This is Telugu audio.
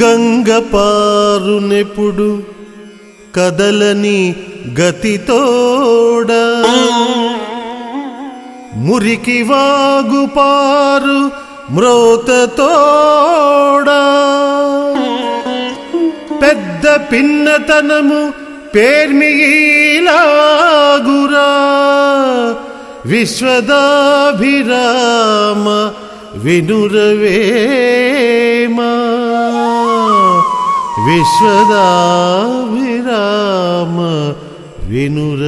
గంగ పారునెప్పుడు కదలని గతితోడ మురికి వాగు పారు మ్రోతతోడా పెద్ద పిన్నతనము పేర్మిలాగురా విశ్వదాభిరామ వినురవే विश्वदाभिराम विनुरवेम।